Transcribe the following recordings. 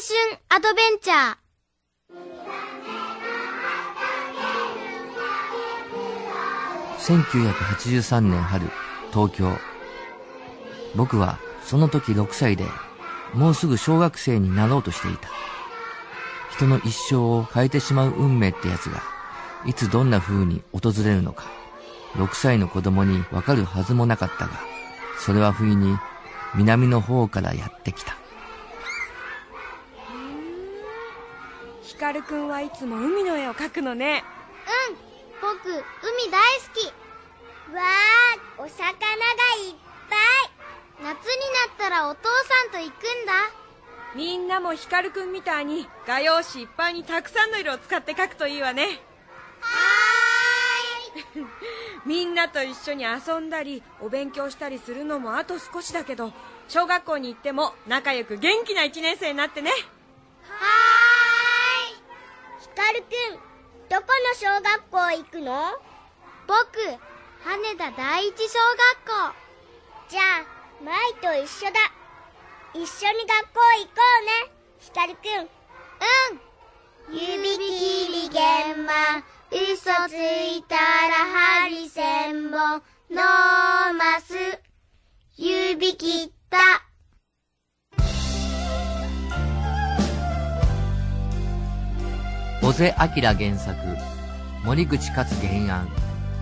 春アドベンチャー。1983年春東京。僕はその時6歳でもうすぐ小学生になろうとしていた。人の一生を変えてしまう運命ってやつがいつどんな風に訪れるのか。6歳の子供にわかるはずもなかったがそれは不意に南の方からやってきた。光くんはいつも海の絵を描くのね。うん。僕海大好き。わーお魚がいっぱい。夏になったらお父さんと行くんだ。みんなも光くんみたいに画用紙いっぱいにたくさんの色を使って描くといいわね。はーい。みんなと一緒に遊んだりお勉強したりするのもあと少しだけど小学校に行っても仲良く元気な1年生になってね。はーい光くんどこの小学校行くの？僕羽田第一小学校。じゃあ舞と一緒だ。一緒に学校行こうね。光くんうん。指切り玄馬嘘ついたら針千本のます。指切った小瀬明原作森口勝原案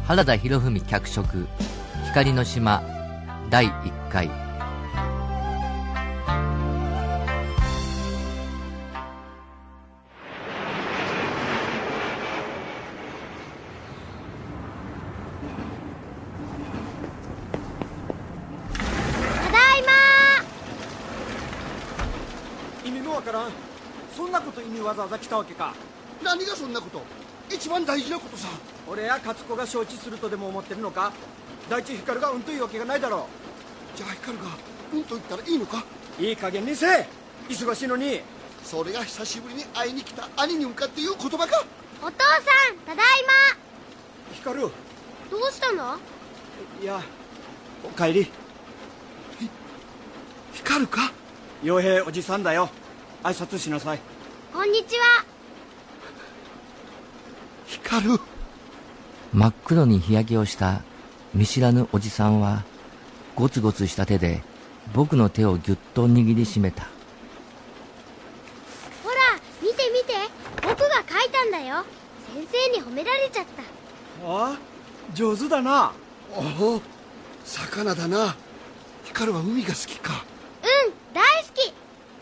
原田博文脚色光の島第1回。ただいま。意味もわからん。そんなこと意味わざわざ来たわけか番大事なことさ。俺や勝子が承知するとでも思ってるのか？大地光がうんというわけがないだろじゃあ光がうんと言ったらいいのか？ういい加減にせえ。忙しいのに。それが久しぶりに会いに来た兄に向かって言う言葉か？お父さんただいま。どうしたの？いやおかえり光か？傭兵おじさんだよ。挨拶しなさい。こんにちは光る。真っ黒に日焼けをした見知らぬおじさんはゴツゴツした手で僕の手をぎゅっと握りしめた。ほら見て見て。僕が描いたんだよ。先生に褒められちゃった。ああ上手だな。おお魚だな。光は海が好きか。うん大好き。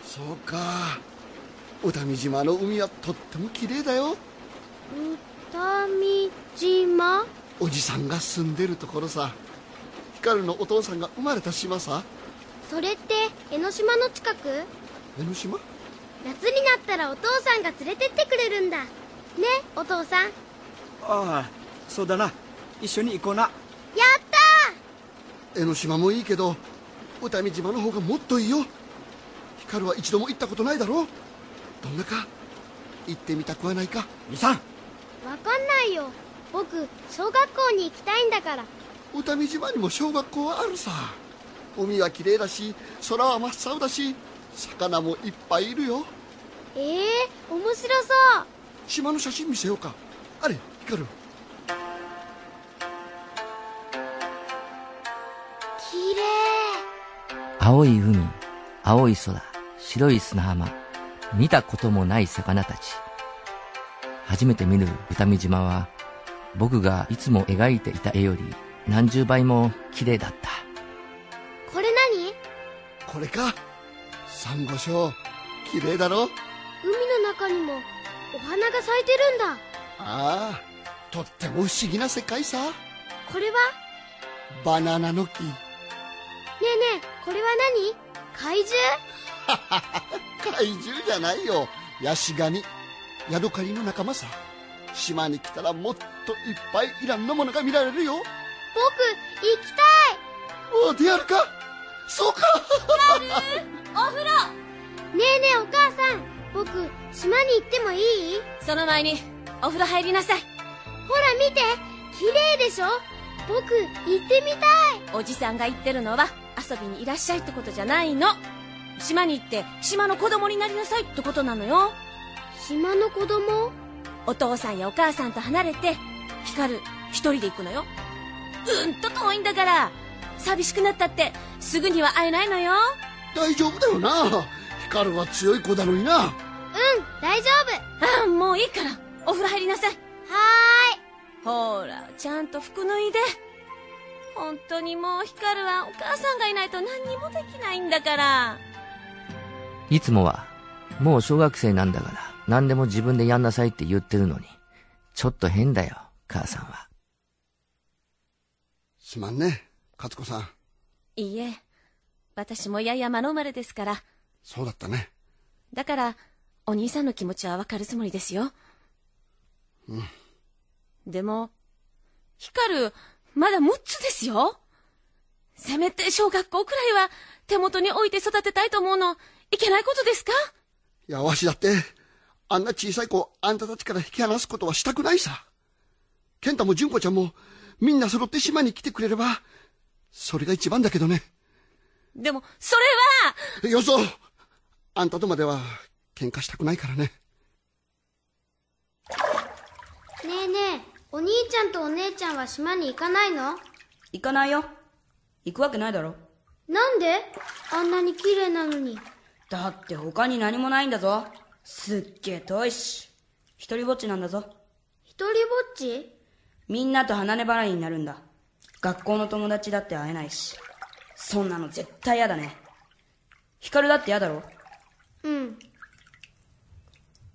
そうか。宇多見島の海はとっても綺麗だよ歌見島？おじさんが住んでるところさ。光のお父さんが生まれた島さ。それって江ノ島の近く？江ノ島？夏になったらお父さんが連れてってくれるんだ。ねお父さん。やっああそうだな。一緒に行こうな。た！江ノ島もいいけど宇多見島の方がもっといいよ。光は一度も行ったことないだろどんなか？行ってみたくはないか？兄さんわかんないよ。僕小学校に行きたいんだから。宇多見島にも小学校はあるさ。海は綺麗だし空は真っ青だし魚もいっぱいいるよ。ええ面白そう。島の写真見せようか。あれ光綺麗。青い海青い空白い砂浜。見たこともない魚たち初めて見る歌見島は僕がいつも描いていた絵より何十倍も綺麗だった。これ何？これか。サンゴ礁。綺麗だろ？海の中にもお花が咲いてるんだ。ああ。とっても不思議な世界さ。これは？バナナの木。ねえねえこれは何？怪獣？怪獣じゃないよ。ヤシガニヤドカリの仲間さ。島に来たらもっといっぱいいらんなものが見られるよ。僕行きたい。お出やるか？そうか。お風呂。ねえねえお母さん。僕島に行ってもいい？その前にお風呂入りなさい。ほら見て。綺麗でしょ？僕行ってみたい。おじさんが言ってるのは遊びにいらっしゃいってことじゃないの。島に行って島の子供になりなさいってことなのよ島の子供？お父さんやお母さんと離れて光一人で行くのよ。うんと遠いんだから寂しくなったってすぐには会えないのよ。大丈夫だよな。光は強い子だのにな。うん大丈夫。ああもういいからお風呂入りなさい。はほらちゃんと服脱いで。本当にもう光はお母さんがいないと何にもできないんだから。いつもは、もう小学生なんだから、何でも自分でやんなさいって言ってるのに、ちょっと変だよ、母さんは。すまんね勝子さん。いいえ私もやや間の生まれですから。そうだったね。だからお兄さんの気持ちはわかるつもりですよ。でも光まだ6つですよ。せめて小学校くらいは手元に置いて育てたいと思うのいけないことですか？いやわしだってあんな小さい子あんたたちから引き離すことはしたくないさ。健太も純子ちゃんもみんな揃って島に来てくれればそれが一番だけどね。でもそれは！よそあんたとまでは喧嘩したくないからね。いねえねえお兄ちゃんとお姉ちゃんは島に行かないの？行かないよ。行くわけないだろ。なんで？あんなに綺麗なのに。だって他に何もないんだぞすっげえ遠いし。一人ぼっちなんだぞ。一人ぼっち？みんなと離れ離れになるんだ。学校の友達だって会えないし。そんなの絶対嫌だね。光だって嫌だろ？うん。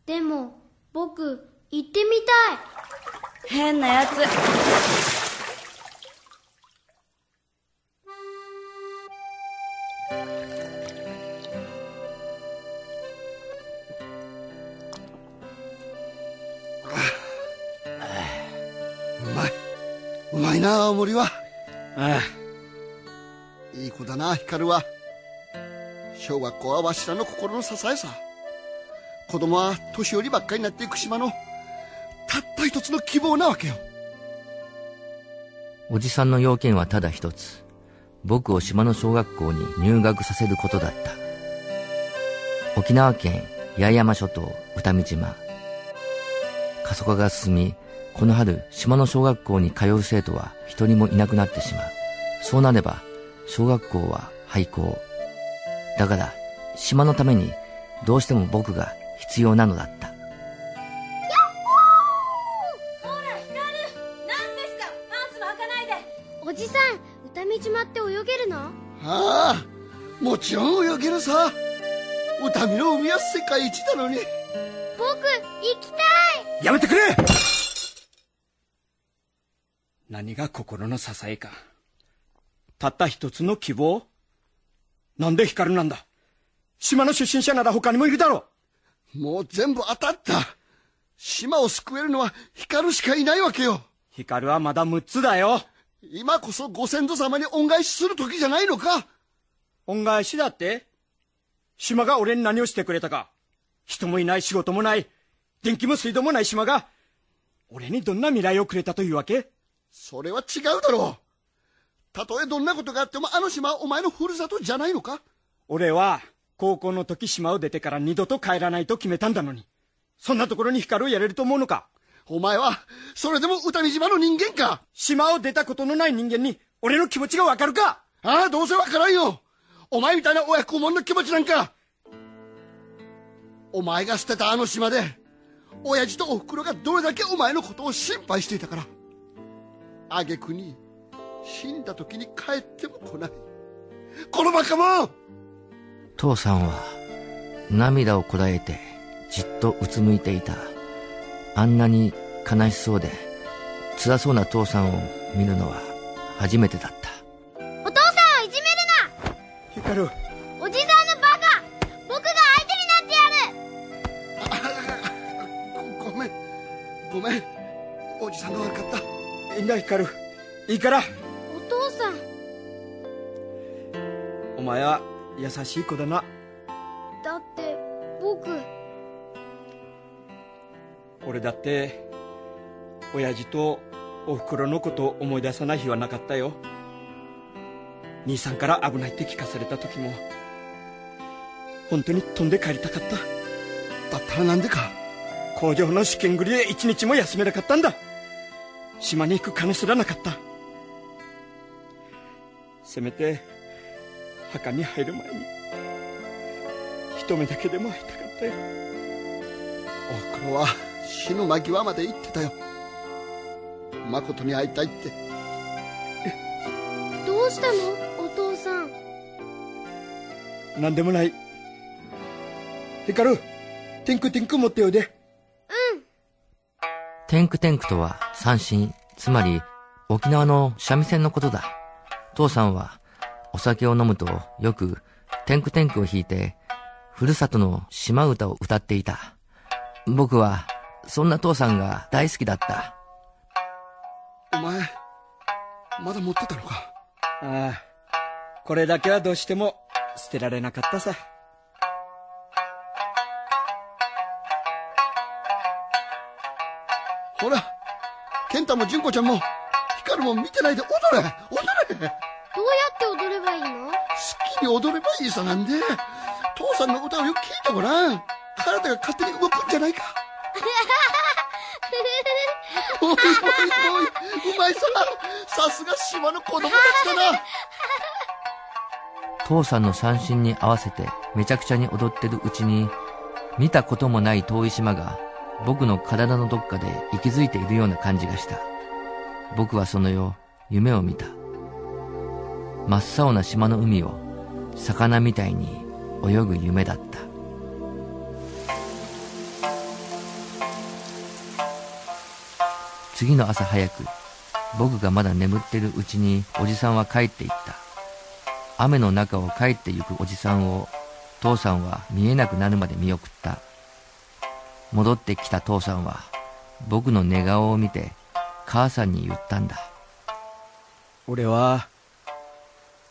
でも僕行ってみたい。変なやついな青森はあいい子だな光は小学校はわしらの心の支えさ子供は年寄りばっかりになっていく島のたった一つの希望なわけよおじさんの要件はただ一つ。僕を島の小学校に入学させることだった。沖縄県八重山諸島歌見島。過疎化が進み、この春島の小学校に通う生徒は一人もいなくなってしまう。そうなれば、小学校は廃校。だから、島のためにどうしても僕が必要なのだった。ほら光何ですかパンツも履かないで!おじさん歌見島って泳げるの?ああもちろん泳げるさ。歌見の海は世界一なのに。僕行きたい!やめてくれ何が心の支えか。たった一つの希望。なんで光なんだ。島の出身者なら他にもいるだろもう全部当たった。島を救えるのは光しかいないわけよ。光はまだ6つだよ。今こそご先祖様に恩返しする時じゃないのか。恩返しだって。島が俺に何をしてくれたか。人もいない仕事もない。電気も水道もない島が俺にどんな未来をくれたというわけそれは違うだろう。たとえどんなことがあってもあの島はお前のふるさとじゃないのか？俺は高校の時島を出てから二度と帰らないと決めたんだのに。そんなところに光をやれると思うのか？お前はそれでも歌見島の人間か？島を出たことのない人間に俺の気持ちがわかるか？ああどうせわからんよ。お前みたいな親子もんの気持ちなんか。お前が捨てたあの島で親父とおふくろがどれだけお前のことを心配していたから挙句に死んだ時に帰っても来ない。このバカもん！父さんは涙をこらえてじっとうつむいていた。あんなに悲しそうで辛そうな父さんを見るのは初めてだった。お父さんをいじめ光る。なおじさんのバカ！僕が相手になってやる！ごごめん。ごめん。おじさんが悪かったいいんだ光いいから。お父さん。お前は優しい子だな。だって僕。俺だって親父とおふくろのことを思い出さない日はなかったよ。兄さんから危ないって聞かされた時も本当に飛んで帰りたかった。だったらなんでか。工場の試験繰りで一日も休めなかったんだ島に行く金すらなかった。せめて墓に入る前に一目だけでも会いたかったよ。大黒は死ぬ間際まで言ってたよ。誠に会いたいって。どうしたの？お父さん。何でもない。ヒカルテンクテンク持っておいでテンクテンクとは三振、つまり沖縄の三味線のことだ。父さんはお酒を飲むとよくテンクテンクを弾いて、ふるさとの島唄を歌っていた。僕はそんな父さんが大好きだった。お前まだ持ってたのか？ああこれだけはどうしても捨てられなかったさほら健太も純子ちゃんも光も見てないで踊れ踊れ。どうやって踊ればいいの？好きに踊ればいいさなんで。父さんの歌をよく聞いてごらん。体が勝手に動くんじゃないか。おいおいおいうまいささすが島の子供たちだな。父さんの三振に合わせてめちゃくちゃに踊ってるうちに、見たこともない遠い島が僕の体のどっかで息づいているような感じがした。僕はその夜、夢を見た。真っ青な島の海を魚みたいに泳ぐ夢だった。次の朝早く、僕がまだ眠ってるうちにおじさんは帰っていった。雨の中を帰ってゆくおじさんを父さんは見えなくなるまで見送った。戻ってきた父さんは僕の寝顔を見て母さんに言ったんだ。俺は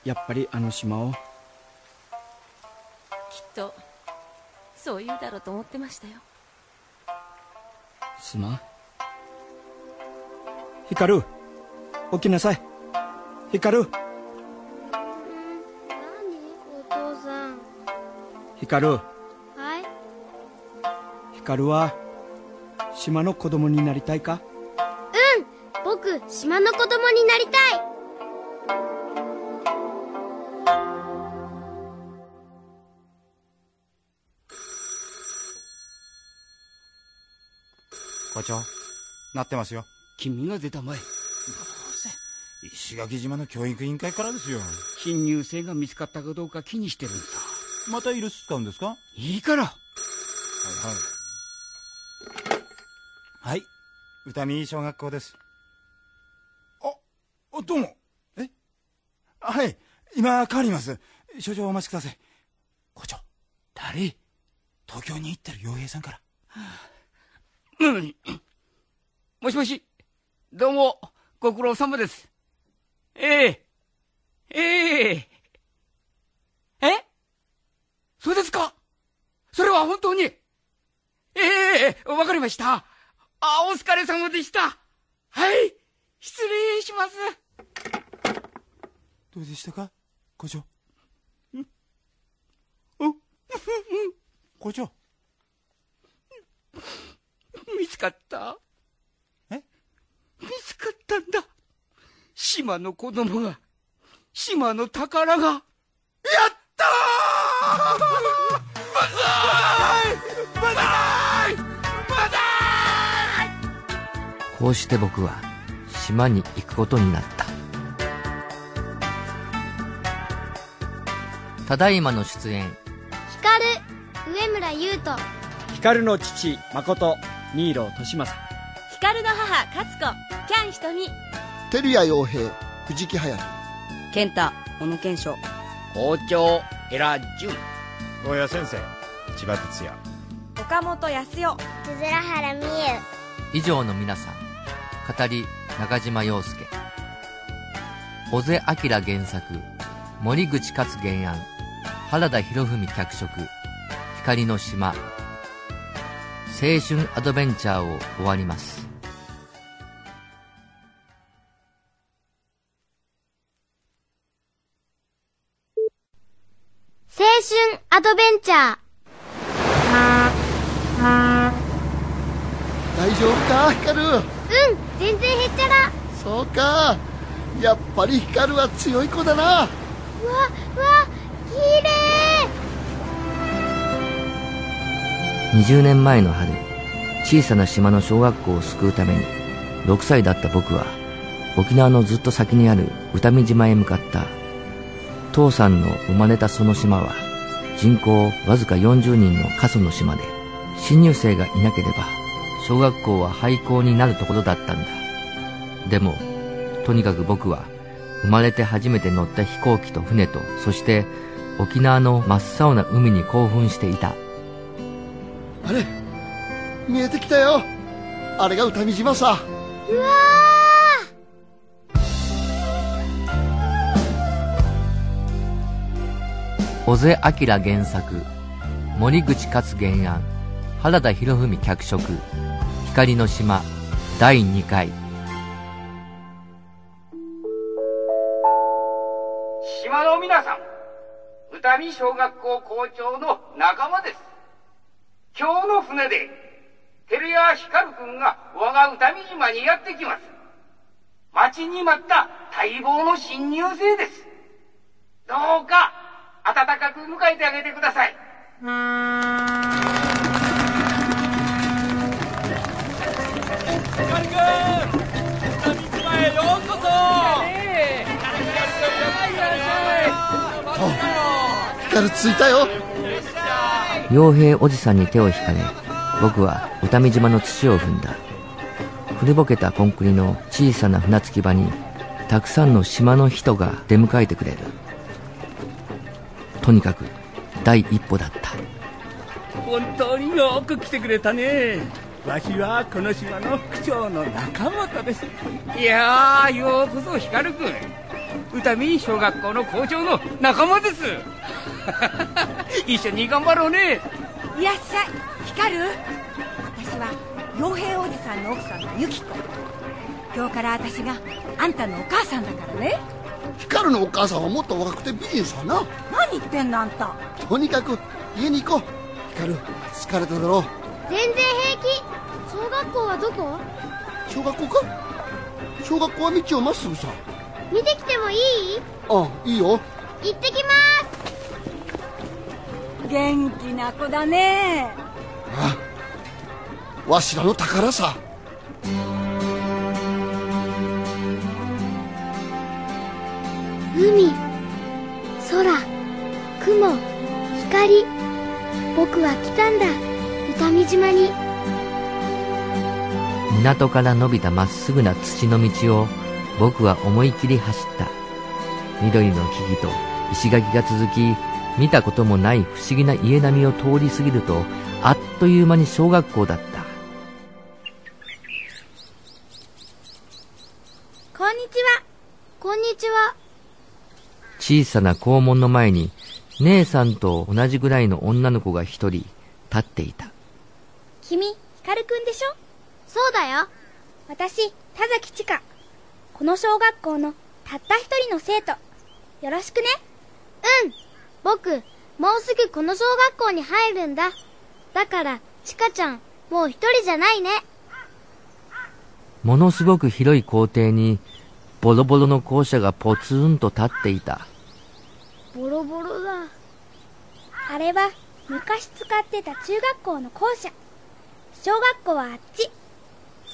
やっぱりあの島を。きっとそう言うだろうと思ってましたよ。すまん。ヒカル起きなさい。ヒカル。何？お父さん。ヒカルは島の子供になりたいか？うん僕島の子供になりたい。なってますよ。君が出たまえ。石垣島の教育委員会からですよ。新入生が見つかったかどうか気にしてるんさまたイルス使うんですか？はいいいから。はいはい。歌見小学校です。ああどうも。え？はい。今帰ります。少々お待ちください。校長誰？東京に行ってる洋平さんから。うん もしもし。どうもご苦労様です。ええ。ええ。え？そうですか？それは本当に？ええわかりました。あお疲れ様でした。はい。失礼します。どうでしたか？校長お 校長見つかった？え？見つかったんだ。島の子供が。島の宝が。やったーバザーこうして僕は島に行くことになった。ただいまの出演、光上村優斗。ヒカルの父誠新郎利正光の母勝子。キャンひとみ照屋洋平藤木隼。人健太小野賢章。校長エラ・ジュ。ン大谷先生千葉哲也。岡本康代。つづらはらみゆ以上の皆さん、語り中島洋介、小瀬明原作、森口勝原案、原田博文脚色、光の島、青春アドベンチャーを終わります。青春アアドベンチャー。大丈夫か光？うん、全然へっちゃら。そうかやっぱり光は強い子だなうわ、うわ、きれい。20年前の春小さな島の小学校を救うために6歳だった僕は沖縄のずっと先にある歌見島へ向かった父さんの生まれたその島は人口わずか40人の過疎の島で新入生がいなければ小学校は廃校になるところだったんだ。でもとにかく僕は生まれて初めて乗った飛行機と船とそして沖縄の真っ青な海に興奮していた。あれ見えてきたよ。あれが歌見島さ。うわ小瀬明原作森口勝原案原田博文脚色光の島第2回。島の皆さん歌見小学校校長の仲間です。今日の船で照屋光君が我が歌見島にやってきます。待ちに待った待望の新入生です。どうか温かく迎えてあげてください。光くん歌見島へようこそ。光着いたよ。傭兵おじさんに手を引かれ僕は歌見島の土を踏んだ古ぼけたコンクリの小さな船着き場にたくさんの島の人が出迎えてくれるとにかく第一歩だった本当によ。く来てくれたねわしはこの島の区長の仲本ですいやーようこそ光君歌見小学校の校長の仲間です。一緒に頑張ろうね。いらっしゃい。光る？私は傭兵おじさんの奥さんのユキコ。今日から私があんたのお母さんだからね。光のお母さんはもっと若くて美人さな。何言ってんのあんた。とにかく家に行こう。光疲れただろう。全然平気。小学校はどこ？小学校か？小学校は道をまっすぐさ見てきてもいい？あいいよ行ってきま元気な子だねあわしらの宝さす。海、空、雲、光。僕は来たんだ。歌見島に。港から伸びたまっすぐな土の道を僕は思い切り走った緑の木々と石垣が続き見たこともない不思議な家並みを通り過ぎるとあっという間に小学校だったこんにちは。こんにちは。小さな校門の前に姉さんと同じぐらいの女の子が一人立っていた君、光くんでしょ？そうだよ。私、田崎千佳。この小学校のたった一人の生徒。よろしくね。うん。僕、もうすぐこの小学校に入るんだ。だから、ちかちゃん、もう一人じゃないね。ものすごく広い校庭にボロボロの校舎がポツンと立っていたボロボロだ。あれは、昔使ってた中学校の校舎。小学校はあっち。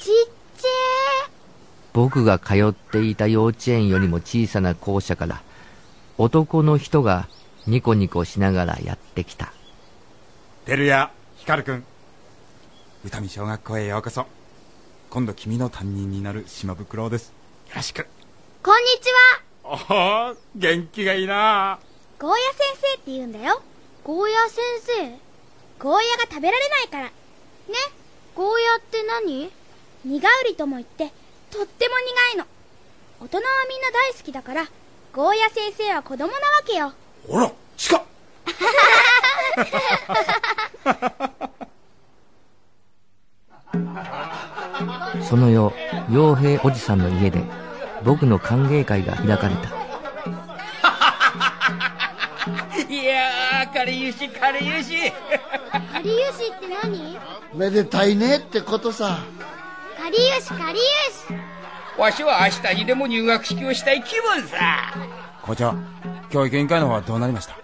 ちっちゃ僕が通っていた幼稚園よりも小さな校舎から男の人がニコニコしながらやってきた。照屋光くん。歌見小学校へようこそ。今度君の担任になる島袋です。よろしく。こんにちは。おお元気がいいな。ゴーヤ先生って言うんだよ。ゴーヤ先生。ね、ゴーヤが食べられないから。ゴーヤって何？苦売りとも言って、とっても苦いの。大人はみんな大好きだから、ゴーヤ先生は子供なわけよ。ほらしか その夜傭兵おじさんの家で僕の歓迎会が開かれた いやー、彼りゆし、かりゆし。かりゆしって何？めでたいねってことさかりゆしかりゆしわしは明日にでも入学式をしたい気分さ。校長教育委員会の方はどうなりました？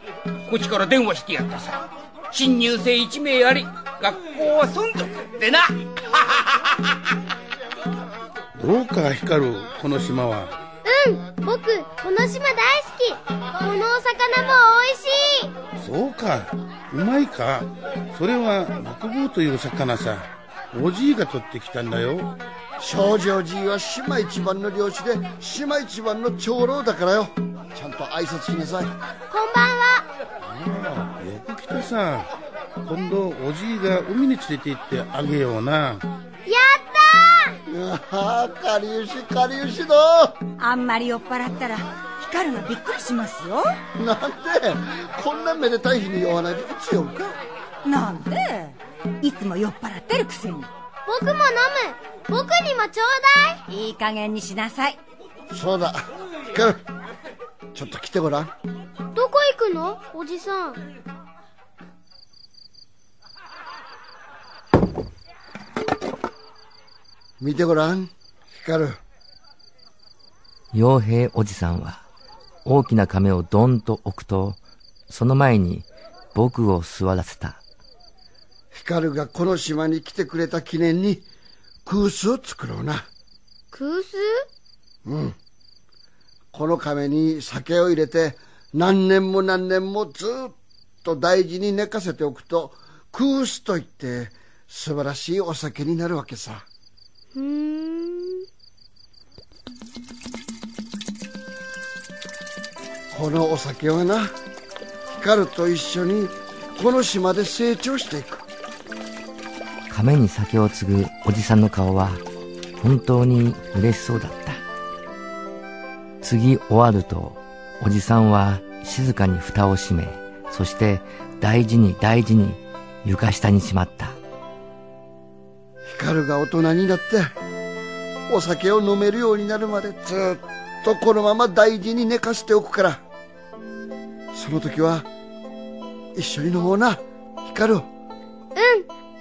こっちから電話してやったさ。新入生1名あり、学校は存続ってな。どうか光るこの島は。うん僕この島大好き。このお魚も美味しい。そうかうまいか。それはマクブーという魚さおじいが取ってきたんだよ。少女おじいは島一番の漁師で島一番の長老だからよ。ちゃんと挨拶しなさい。こんばんは。ああよく来たさ。今度おじいが海に連れて行ってあげような。やったああかりゆしかりゆしだあんまり酔っ払ったら光がびっくりしますよ。なんで？こんなめでたい日に酔わないでいつ酔うか。なんで？いつも酔っ払ってるくせに。僕も飲む。僕にもちょうだい。いい加減にしなさい。そうだ。光るちょっと来てごらん。どこ行くの？おじさん。見てごらん光る傭兵おじさんは大きな亀をドンと置くと、その前に僕を座らせた。光がこの島に来てくれた記念に空巣を作ろうな。空巣うん。この亀に酒を入れて何年も何年もずっと大事に寝かせておくと空巣といって素晴らしいお酒になるわけさ。ふーん。このお酒はな光と一緒にこの島で成長していく亀に酒を継ぐおじさんの顔は本当に嬉しそうだった。次終わると、おじさんは静かに蓋を閉め、そして大事に大事に床下にしまった。光が大人になってお酒を飲めるようになるまでずっとこのまま大事に寝かしておくからその時は一緒に飲もうな光るうん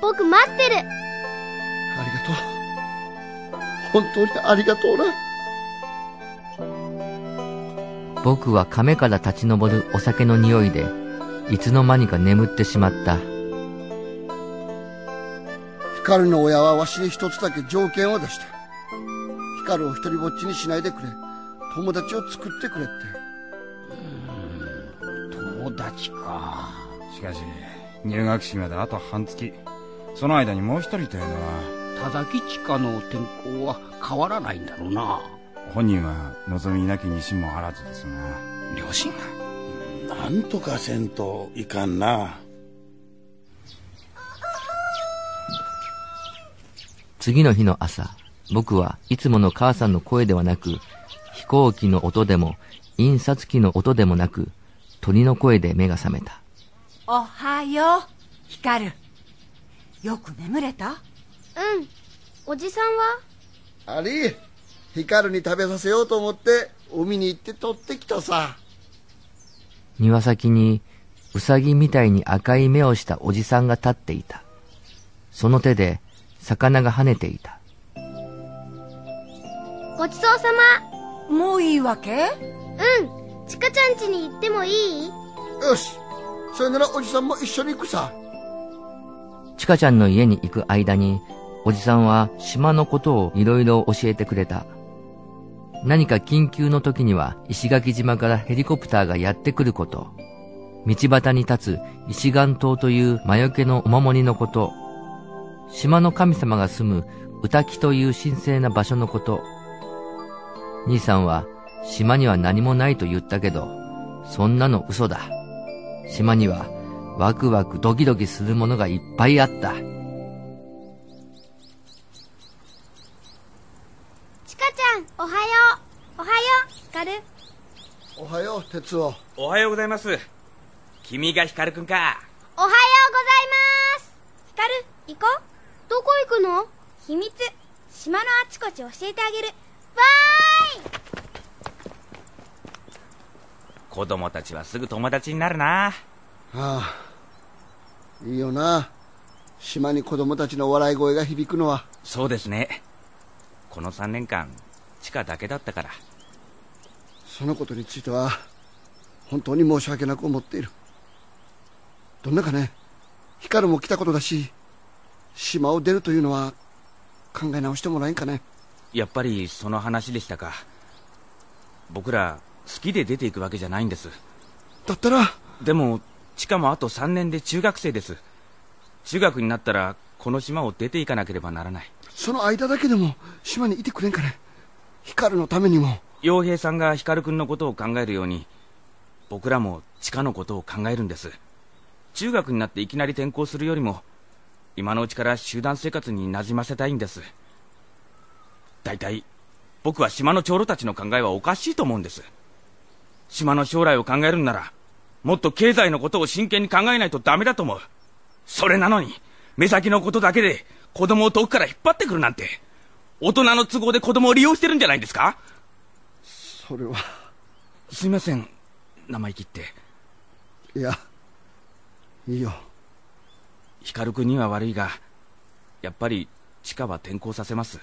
僕待ってる。ありがとう。本当にありがとうな。僕は亀から立ち上るお酒の匂いで、いつの間にか眠ってしまった。光の親はわしに一つだけ条件を出した光を一人ぼっちにしないでくれ。友達を作ってくれって。友達か。しかし入学式まであと半月その間にもう一人というのは田崎地下の天候は変わらないんだろうな。本人は望みなきにしもあらずですが両親がなんとかせんといかんな次の日の朝、僕はいつもの母さんの声ではなく、飛行機の音でも、印刷機の音でもなく、鳥の声で目が覚めた。おはよう光るよく眠れた？うん。おじさんは？あり光に食べさせようと思って海に行って取ってきたさ。庭先に、うさぎみたいに赤い目をしたおじさんが立っていた。その手で、魚が跳ねていた。ごちそうさま。もういいわけ？うん。ちかちゃん家に行ってもいい？よし。それならおじさんも一緒に行くさちかちゃんの家に行く間に、おじさんは島のことをいろいろ教えてくれた。何か緊急の時には石垣島からヘリコプターがやってくること。道端に立つ石岩島という魔除けのお守りのこと。島の神様が住む歌木という神聖な場所のこと。兄さんは島には何もないと言ったけど、そんなの嘘だ。島にはワクワクドキドキするものがいっぱいあった。ちかちゃんおはよう。おはよう光るおはよう哲夫。おはようございます。君が光くんか。おはようございます。光る行こう。どこ行くの？秘密。島のあちこち教えてあげる。わーい。子供たちはすぐ友達になるな。ああいいよな。島に子供たちの笑い声が響くのは。そうですね。この3年間地下だけだったから。そのことについては本当に申し訳なく思っている。どんなかね光も来たことだし島を出るというのは考え直してもらえんかね。やっぱりその話でしたか。僕ら好きで出ていくわけじゃないんです。だったらでもしかもあと3年で中学生です。中学になったらこの島を出ていかなければならない。その間だけでも島にいてくれんかね。光のためにも。洋平さんが光君のことを考えるように僕らも地下のことを考えるんです。中学になっていきなり転校するよりも今のうちから集団生活に馴染ませたいんです。大体僕は島の長老たちの考えはおかしいと思うんです。島の将来を考えるんならもっと経済のことを真剣に考えないとダメだと思う。それなのに目先のことだけで子供を遠くから引っ張ってくるなんて大人の都合で子供を利用してるんじゃないんですか？それは。すいません生意気って。いやいいよ。光君には悪いがやっぱり地下は転校させます。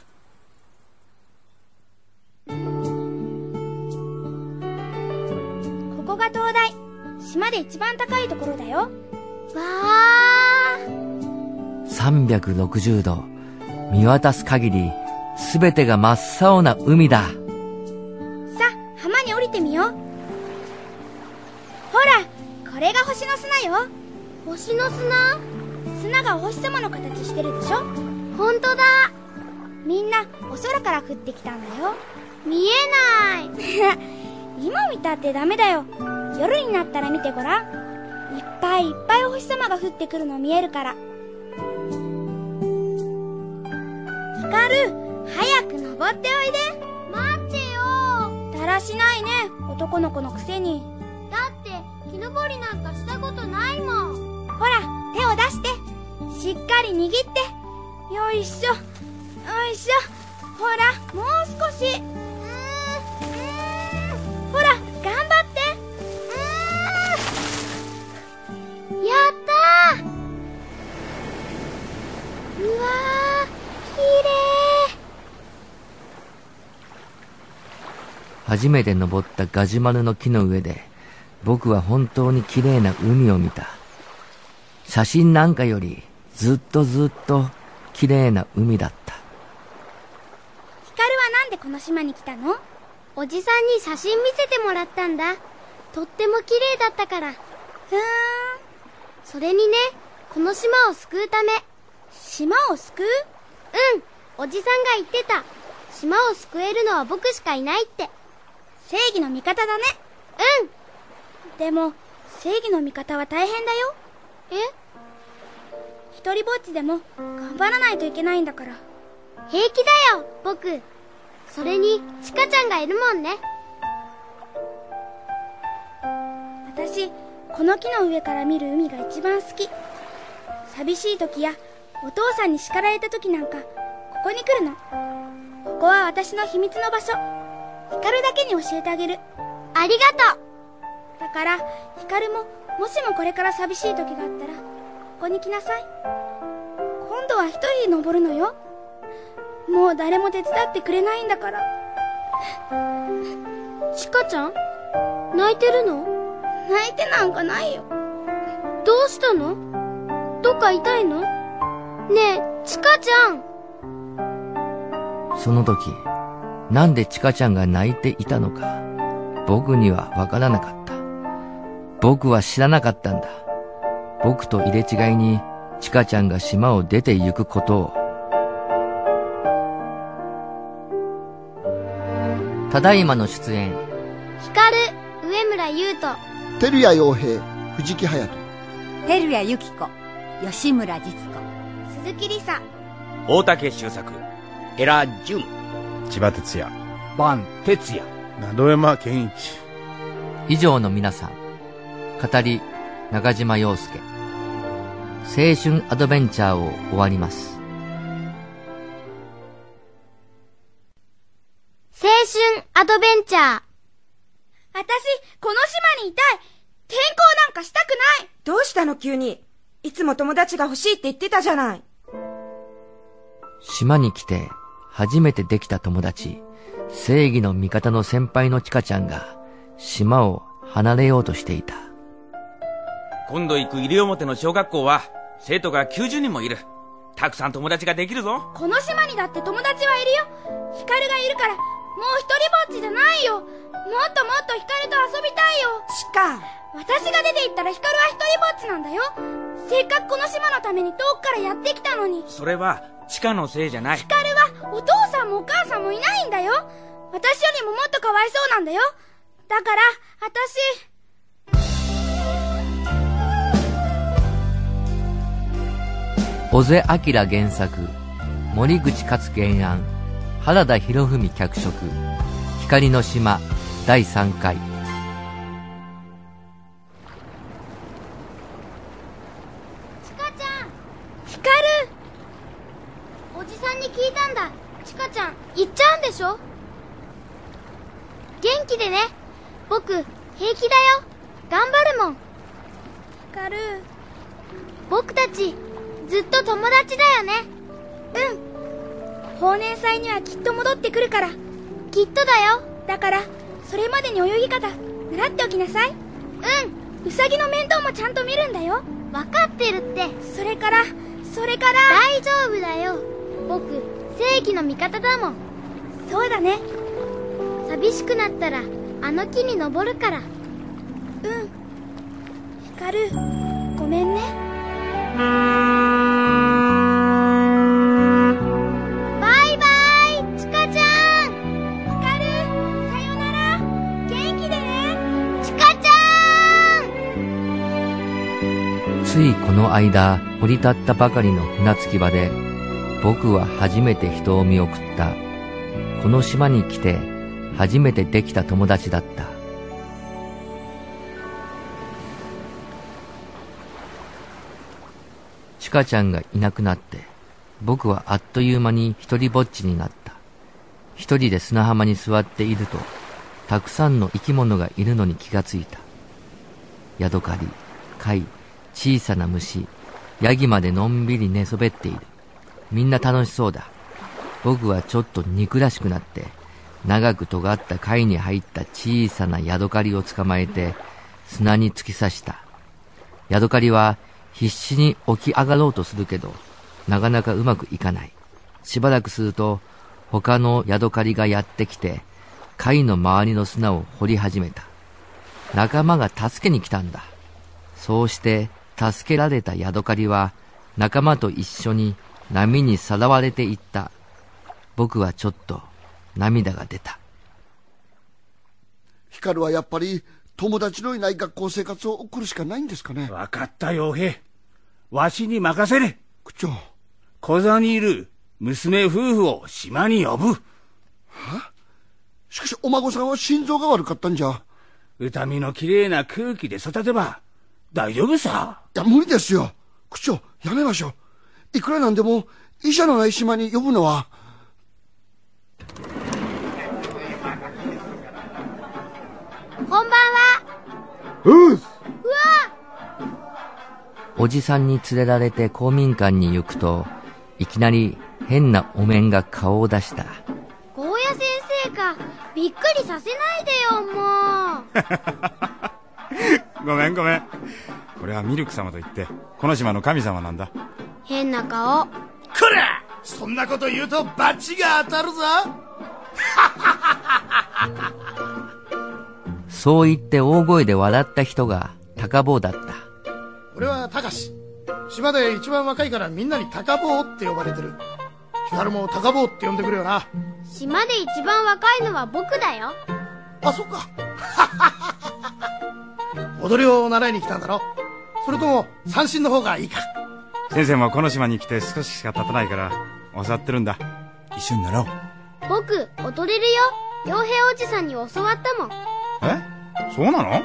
ここが東大島で一番高いところだよ。わあ360度見渡す限り全てが真っ青な海だ。さあ浜に降りてみよう。ほらこれが星の砂よ。星の砂？砂がお星様の形してるでしょ。本当だ。みんなお空から降ってきたんだよ。見えない。今見たってダメだよ夜になったら見てごらん。いっぱいいっぱいお星様が降ってくるの見えるから。光早く登っておいで。待ってよ。だらしないね男の子のくせに。だって木登りなんかしたことないもん。ほら手を出して。しっかり握って。よいしょ。よいしょ。ほらもう少し。ほら頑張初めて登ったガジュマルの木の上で僕は本当に綺麗な海を見た。写真なんかよりずっとずっと綺麗な海だった。光はなんでこの島に来たの？おじさんに写真見せてもらったんだ。とっても綺麗だったから。ふーん。それにねこの島を救うため。島を救う？うん。おじさんが言ってた。島を救えるのは僕しかいないって。正義の味方だね。うん。でも正義の味方は大変だよ。え？一人ぼっちでも頑張らないといけないんだから。平気だよ僕。それにチカちゃんがいるもんね。私この木の上から見る海が一番好き。寂しい時やお父さんに叱られた時なんかここに来るの。ここは私の秘密の場所光だけに教えてあげる。ありがとう。だから光ももしもこれから寂しい時があったらここに来なさい。今度は一人で登るのよ。もう誰も手伝ってくれないんだから。チカちゃん？泣いてるの？泣いてなんかないよ。どうしたの？どっか痛いの？ねえチカちゃん。その時なんでチカちゃんが泣いていたのか僕にはわからなかった。僕は知らなかったんだ。僕と入れ違いにチカちゃんが島を出て行くことを。ただいまの出演。光上村優斗照谷洋平藤木隼人。照屋由紀子吉村実子。鈴木梨沙。大竹周作エラ・ジュン千葉哲也。バン・哲也。名山健一。以上の皆さん語り中島陽介。青春アドベンチャーを終わります。青春アドベンチャー。私この島にいたい。転校なんかしたくない。どうしたの急に。いつも友達が欲しいって言ってたじゃない。島に来て初めてできた友達、正義の味方の先輩のチカちゃんが島を離れようとしていた。今度行く西表の小学校は生徒が90人もいる。たくさん友達ができるぞ。この島にだって友達はいるよ。ヒカルがいるから、もう一人ぼっちじゃないよ。もっともっとヒカルと遊びたいよ。チカ。私が出て行ったらヒカルは一人ぼっちなんだよ。せっかくこの島のために遠くからやってきたのに。それは、チカのせいじゃない。ヒカルはお父さんもお母さんもいないんだよ。私よりももっとかわいそうなんだよ。だから、私、小瀬明原作、森口勝原案、原田博文脚色、光の島第3回。間、降り立ったばかりの船着き場で、僕は初めて人を見送った。この島に来て、初めてできた友達だった。チカちゃんがいなくなって、僕はあっという間に一人ぼっちになった。一人で砂浜に座っていると、たくさんの生き物がいるのに気がついた。ヤドカリ、貝、小さな虫、ヤギまでのんびり寝そべっている。みんな楽しそうだ。僕はちょっと憎らしくなって、長く尖った貝に入った小さなヤドカリを捕まえて、砂に突き刺した。ヤドカリは必死に起き上がろうとするけど、なかなかうまくいかない。しばらくすると、他のヤドカリがやってきて、貝の周りの砂を掘り始めた。仲間が助けに来たんだ。そうして、助けられたヤドカリは、仲間と一緒に波にさらわれていった。僕はちょっと涙が出た。ヒカルはやっぱり友達のいない学校生活を送るしかないんですかね？わかったよ、平。わしに任せれ。区長。小座にいる娘夫婦を島に呼ぶ。は？しかしお孫さんは心臓が悪かったんじゃ。歌見の綺麗な空気で育てば大丈夫さ？いや、無理ですよ。区長、やめましょう。いくらなんでも医者のない島に呼ぶのは。こんばんは。ううわおじさんに連れられて公民館に行くと、いきなり変なお面が顔を出した。ゴーヤ先生か。びっくりさせないでよ、もう。ごめんごめん。これはミルク様といって、この島の神様なんだ。変な顔。こらそんなこと言うとバチが当たるぞ そう言って大声で笑った人が高坊だった。俺は高志。島で一番若いからみんなに高坊って呼ばれてる。ヒカルも高坊って呼んでくれよな。島で一番若いのは僕だよ。あ、そっか。踊りを習いに来たんだろ？それとも三振の方がいいか？先生もこの島に来て少ししか経たないから教わってるんだ。一緒に習おう。僕、踊れるよ。傭兵おじさんに教わったもん。え？そうなの？ね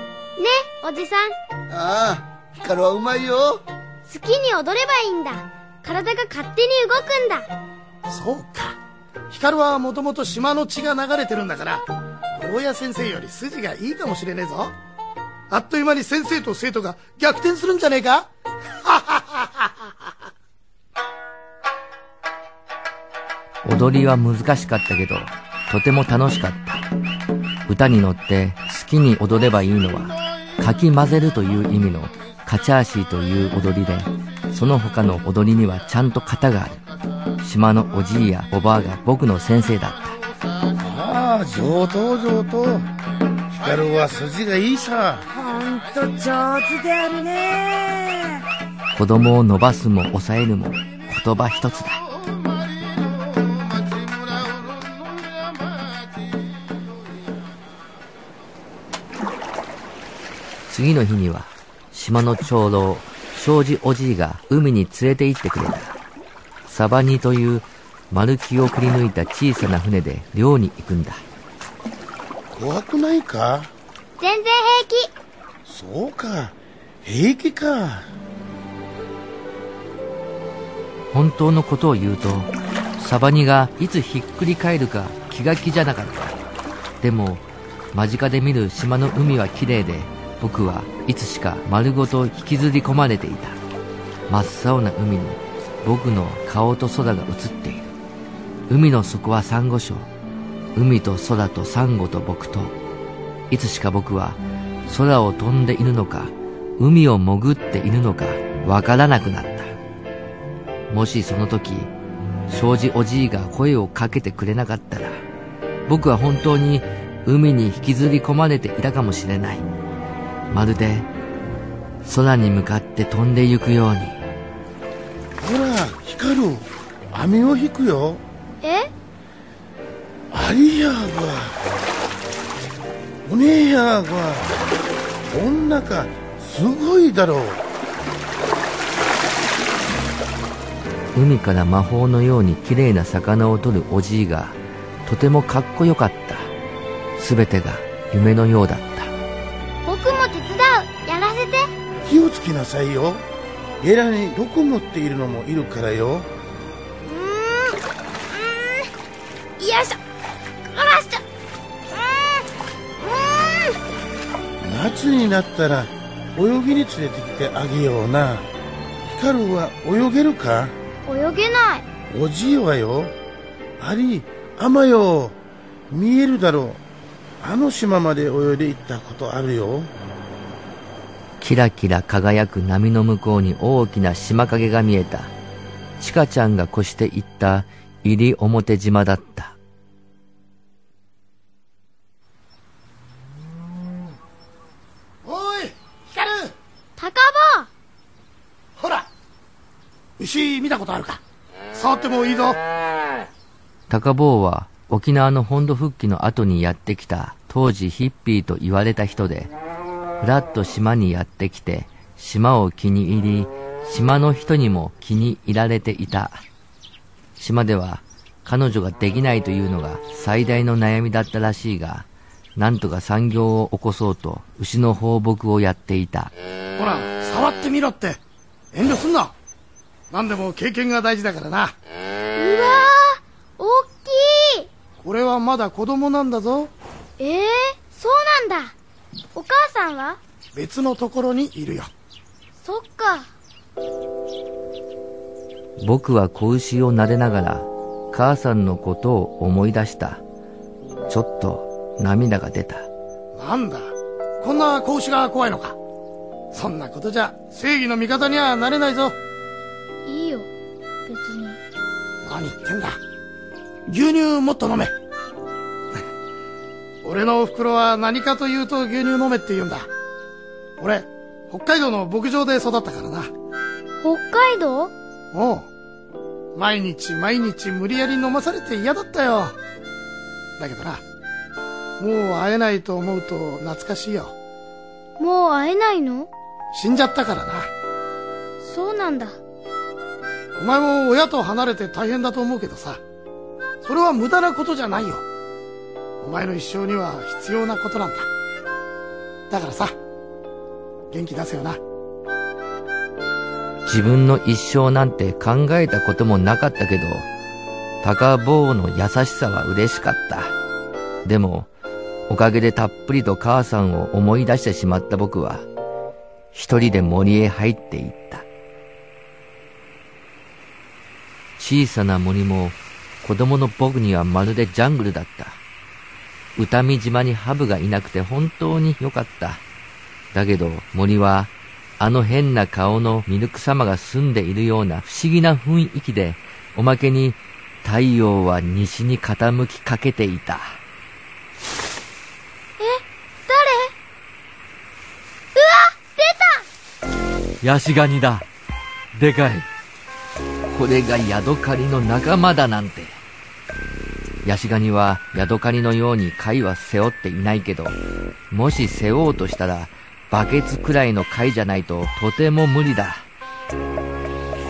おじさん。ああ、ヒカルはうまいよ。好きに踊ればいいんだ。体が勝手に動くんだ。そうか。ヒカルはもともと島の血が流れてるんだから、大家先生より筋がいいかもしれねえぞ。あっという間に先生と生徒が逆転するんじゃねえか？踊りは難しかったけど、とても楽しかった。歌に乗って好きに踊ればいいのは、かき混ぜるという意味のカチャーシーという踊りで、その他の踊りにはちゃんと型がある。島のおじいやおばあが僕の先生だった。ああ、上等上等。光は筋がいいさ。んと上手であるね子供を伸ばすも抑えるも言葉一つだ。次の日には島の長老庄司おじいが海に連れて行ってくれたサバニという丸木をくり抜いた小さな船で漁に行くんだ怖くないか？全然平気。そうか。平気か。本当のことを言うとサバニがいつひっくり返るか気が気じゃなかった。でも間近で見る島の海は綺麗で僕はいつしか丸ごと引きずり込まれていた。真っ青な海に僕の顔と空が映っている。海の底はサンゴ礁。海と空とサンゴと僕といつしか僕は空を飛んでいるのか海を潜っているのかわからなくなった。もしその時庄司おじいが声をかけてくれなかったら僕は本当に海に引きずり込まれていたかもしれない。まるで空に向かって飛んでゆくように。ほら光る。網を引くよ。え？ありやが。お姉やがこんなかすごいだろう。海から魔法のように綺麗な魚を取るおじいがとてもかっこよかった。全てが夢のようだった。僕も手伝う。やらせて。気をつけなさいよ。エラに毒持っているのもいるからようーん。うーん。夏になったら泳ぎに連れてきてあげような光は泳げるか？泳げない。おじいはよあり甘よ見えるだろうあの島まで泳いで行ったことあるよキラキラ輝く波の向こうに大きな島影が見えたチカちゃんが越していった入表島だったおい光高坊ほら牛見たことあるか触ってもいいぞ。高坊は沖縄の本土復帰の後にやってきた当時ヒッピーと言われた人でふらっと島にやってきて島を気に入り島の人にも気に入られていた。島では彼女ができないというのが最大の悩みだったらしいがなんとか産業を起こそうと牛の放牧をやっていた。ほら触ってみろって。遠慮すんな何でも経験が大事だからな。うわー大きい。これはまだ子供なんだぞ。ええそうなんだ。お母さんは？別のところにいるよ。そっか。僕は子牛を撫でながら母さんのことを思い出した。ちょっと涙が出た。なんだ？こんな子牛が怖いのか。そんなことじゃ正義の味方にはなれないぞいいよ別に。何言ってんだ。牛乳もっと飲め。俺のお袋は何かというと牛乳飲めって言うんだ。俺北海道の牧場で育ったからな。北海道？おう。毎日毎日無理やり飲まされて嫌だったよ。だけどなもう会えないと思うと懐かしいよ。もう会えないの？死んじゃったからな。そうなんだお前も親と離れて大変だと思うけどさ。それは無駄なことじゃないよ。お前の一生には必要なことなんだ。だからさ元気出せよな。自分の一生なんて考えたこともなかったけど高坊の優しさは嬉しかった。でもおかげでたっぷりと母さんを思い出してしまった僕は一人で森へ入っていった。小さな森も子供の僕にはまるでジャングルだった。歌見島にハブがいなくて本当に良かった。だけど森はあの変な顔のミルク様が住んでいるような不思議な雰囲気で、おまけに太陽は西に傾きかけていた。え、誰？うわ出たヤシガニだ。でかい。これがヤドカリの仲間だなんて。ヤシガニはヤドカリのように貝は背負っていないけど、もし背負おうとしたら、バケツくらいの貝じゃないととても無理だ。木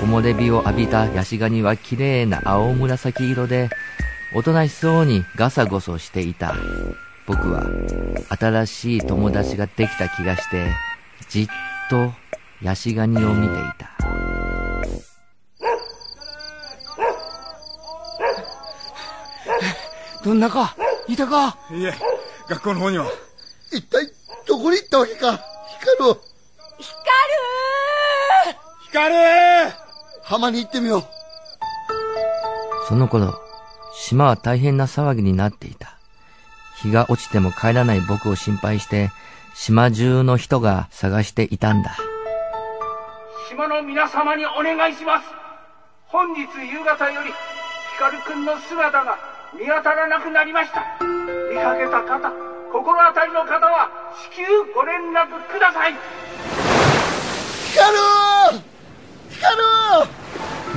漏れ日を浴びたヤシガニは綺麗な青紫色で、おとなしそうにガサゴソしていた。僕は新しい友達ができた気がして、じっとヤシガニを見ていた。どんなか？いたか？いえ、学校の方には。一体どこに行ったわけか？光る光る浜に行ってみよう。その頃、島は大変な騒ぎになっていた。日が落ちても帰らない僕を心配して、島中の人が探していたんだ。島の皆様にお願いします。本日夕方より、光くんの姿が見当たらなくなりました。見かけた方、心当たりの方は至急ご連絡ください。光る光る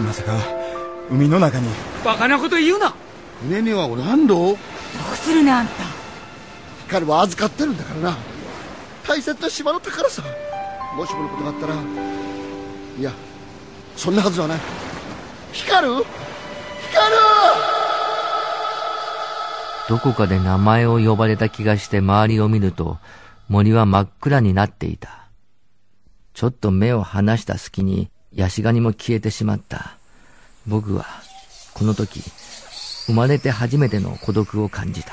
まさか海の中に。バカなこと言うな。船にはおらんどどうするねあんた。光は預かってるんだからな。大切な島の宝さ。もしものことがあったら。いやそんなはずはない。光る光るどこかで名前を呼ばれた気がして周りを見ると森は真っ暗になっていた。ちょっと目を離した隙にヤシガニも消えてしまった。僕はこの時生まれて初めての孤独を感じた。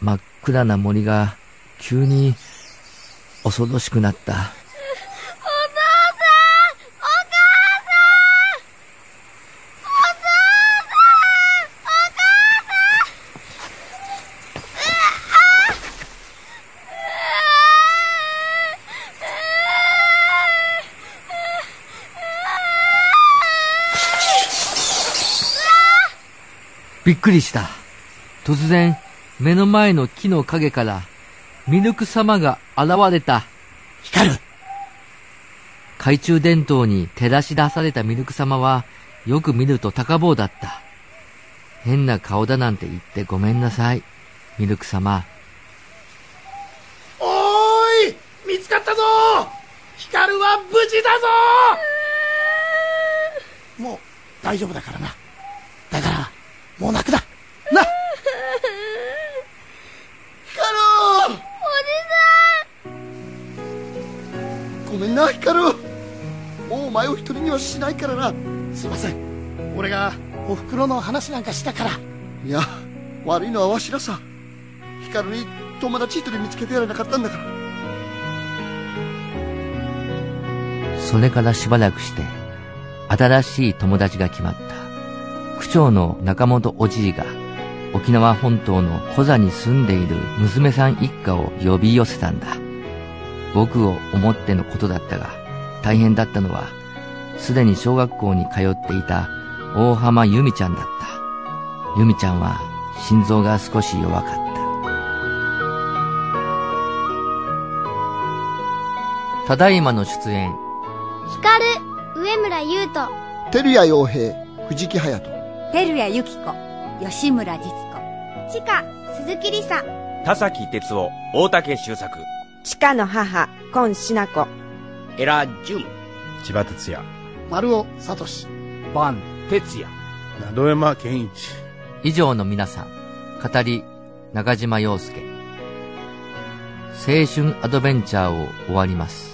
真っ暗な森が急に恐ろしくなった。びっくりした。突然、目の前の木の陰から、ミルク様が現れた。光る懐中電灯に照らし出されたミルク様は、よく見ると高坊だった。変な顔だなんて言ってごめんなさい、ミルク様。おーい見つかったぞ光は無事だぞもう大丈夫だからな。もう泣くな。な。ヒカルおじさん！ごめんなヒカルもうお前を一人にはしないからな。すいません。俺がおふくろの話なんかしたから。いや悪いのはわしらさ。ヒカルに友達一人見つけてやれなかったんだから。それからしばらくして新しい友達が決まった。区長の中本おじいが沖縄本島のコザに住んでいる娘さん一家を呼び寄せたんだ。僕を思ってのことだったが、大変だったのは、すでに小学校に通っていた大浜由美ちゃんだった。由美ちゃんは心臓が少し弱かった。ただいまの出演。光、上村優斗。照屋洋平、藤木隼人。照屋由紀子吉村実子地下鈴木梨沙。田崎哲夫大竹修作。地下の母今しな子。エラ・ジュン。千葉哲也。丸尾聡。バン・哲也。名山健一。以上の皆さん語り中島洋介。青春アドベンチャーを終わります